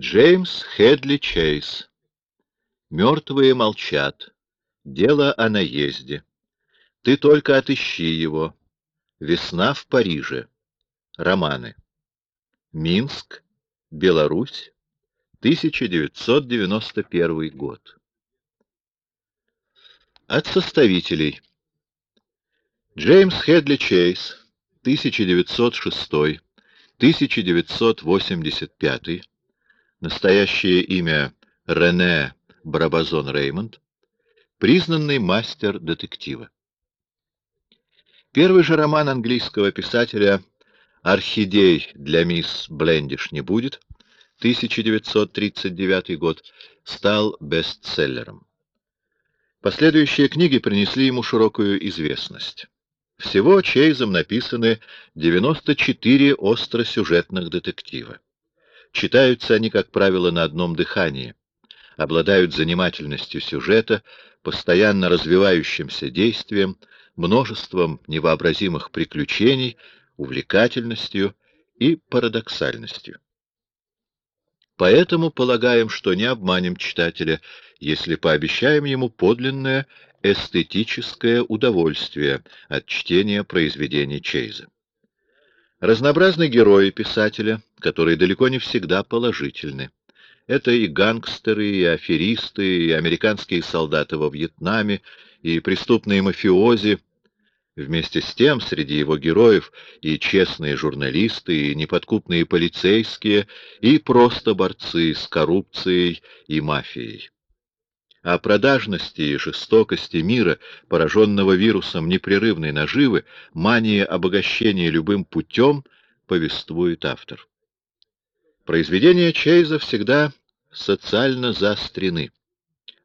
Джеймс Хедли Чейз. Мертвые молчат. Дело о наезде. Ты только отыщи его. Весна в Париже. Романы. Минск, Беларусь, 1991 год. От составителей. Джеймс Хедли Чейз, 1906-1985, настоящее имя Рене Брабазон Реймонд, признанный мастер детектива. Первый же роман английского писателя «Орхидей для мисс Блендиш не будет» 1939 год стал бестселлером. Последующие книги принесли ему широкую известность. Всего Чейзом написаны 94 остросюжетных детектива. Читаются они, как правило, на одном дыхании, обладают занимательностью сюжета, постоянно развивающимся действием, множеством невообразимых приключений, увлекательностью и парадоксальностью. Поэтому полагаем, что не обманем читателя, если пообещаем ему подлинное эстетическое удовольствие от чтения произведений Чейза. Разнообразны герои писателя, которые далеко не всегда положительны. Это и гангстеры, и аферисты, и американские солдаты во Вьетнаме, и преступные мафиози, Вместе с тем среди его героев и честные журналисты, и неподкупные полицейские, и просто борцы с коррупцией и мафией. О продажности и жестокости мира, пораженного вирусом непрерывной наживы, мании обогащения любым путем, повествует автор. Произведения Чейза всегда социально заострены,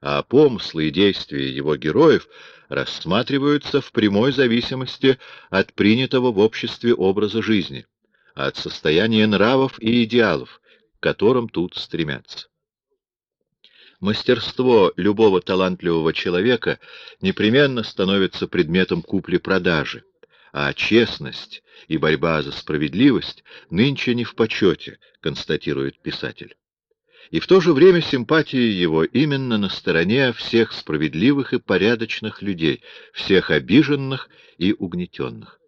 а помыслы и действия его героев — рассматриваются в прямой зависимости от принятого в обществе образа жизни, от состояния нравов и идеалов, к которым тут стремятся. Мастерство любого талантливого человека непременно становится предметом купли-продажи, а честность и борьба за справедливость нынче не в почете, констатирует писатель и в то же время симпатии его именно на стороне всех справедливых и порядочных людей, всех обиженных и угнетенных.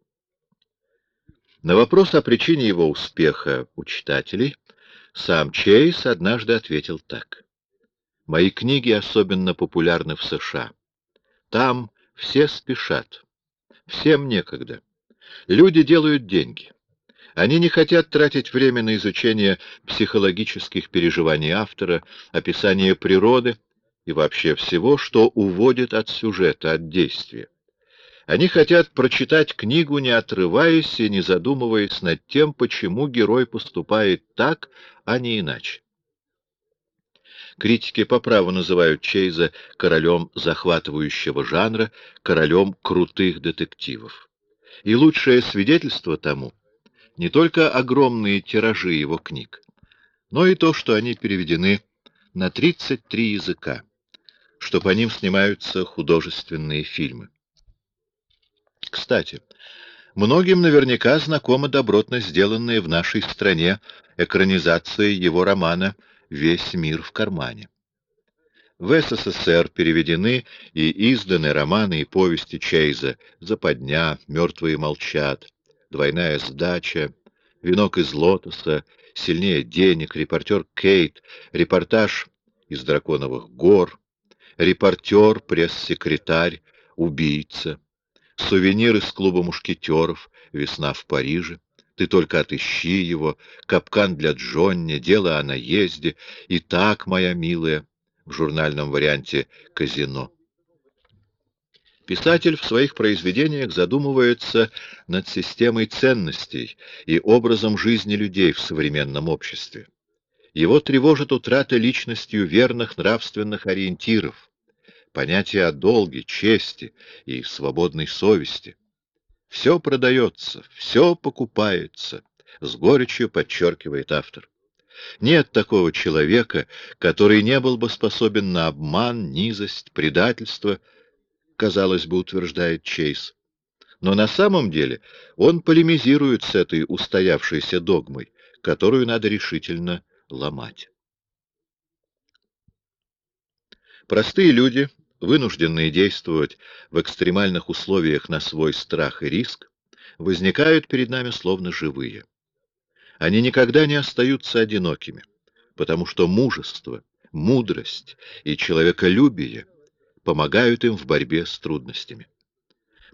На вопрос о причине его успеха у читателей сам Чейз однажды ответил так. «Мои книги особенно популярны в США. Там все спешат, всем некогда. Люди делают деньги. Они не хотят тратить время на изучение психологических переживаний автора, описание природы и вообще всего, что уводит от сюжета, от действия. Они хотят прочитать книгу, не отрываясь и не задумываясь над тем, почему герой поступает так, а не иначе. Критики по праву называют Чейза королем захватывающего жанра, королем крутых детективов. И лучшее свидетельство тому — не только огромные тиражи его книг, но и то, что они переведены на 33 языка, что по ним снимаются художественные фильмы. Кстати, многим наверняка знакома добротно сделанная в нашей стране экранизация его романа «Весь мир в кармане». В СССР переведены и изданы романы и повести Чейза «Западня», «Мертвые молчат», двойная сдача, венок из лотоса, сильнее денег, репортер Кейт, репортаж из драконовых гор, репортер, пресс-секретарь, убийца, сувенир из клуба мушкетеров, весна в Париже, ты только отыщи его, капкан для Джонни, дело о наезде, и так, моя милая, в журнальном варианте казино. Писатель в своих произведениях задумывается над системой ценностей и образом жизни людей в современном обществе. Его тревожит утрата личностью верных нравственных ориентиров, понятия о долге, чести и свободной совести. Все продается, все покупается, с горечью подчеркивает автор. Нет такого человека, который не был бы способен на обман, низость, предательство, казалось бы, утверждает Чейз. Но на самом деле он полемизирует с этой устоявшейся догмой, которую надо решительно ломать. Простые люди вынужденные действовать в экстремальных условиях на свой страх и риск, возникают перед нами словно живые. Они никогда не остаются одинокими, потому что мужество, мудрость и человеколюбие помогают им в борьбе с трудностями.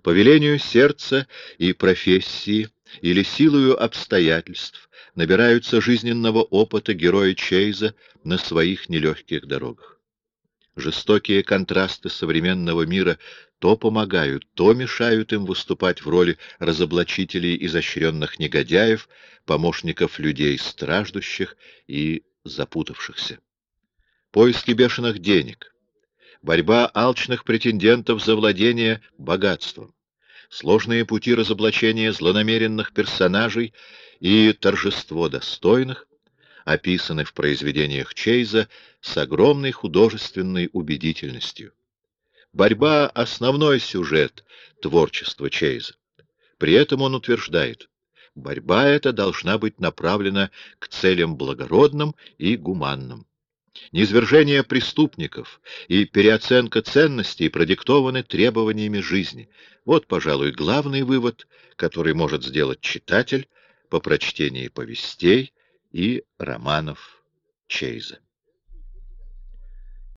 По велению сердца и профессии или силою обстоятельств набираются жизненного опыта герои Чейза на своих нелегких дорогах. Жестокие контрасты современного мира то помогают, то мешают им выступать в роли разоблачителей изощренных негодяев, помощников людей страждущих и запутавшихся. Поиски бешеных денег, борьба алчных претендентов за владение богатством, сложные пути разоблачения злонамеренных персонажей и торжество достойных описаны в произведениях Чейза с огромной художественной убедительностью. Борьба — основной сюжет творчества Чейза. При этом он утверждает, борьба эта должна быть направлена к целям благородным и гуманным. Низвержение преступников и переоценка ценностей продиктованы требованиями жизни. Вот, пожалуй, главный вывод, который может сделать читатель по прочтении повестей и романов Чейза.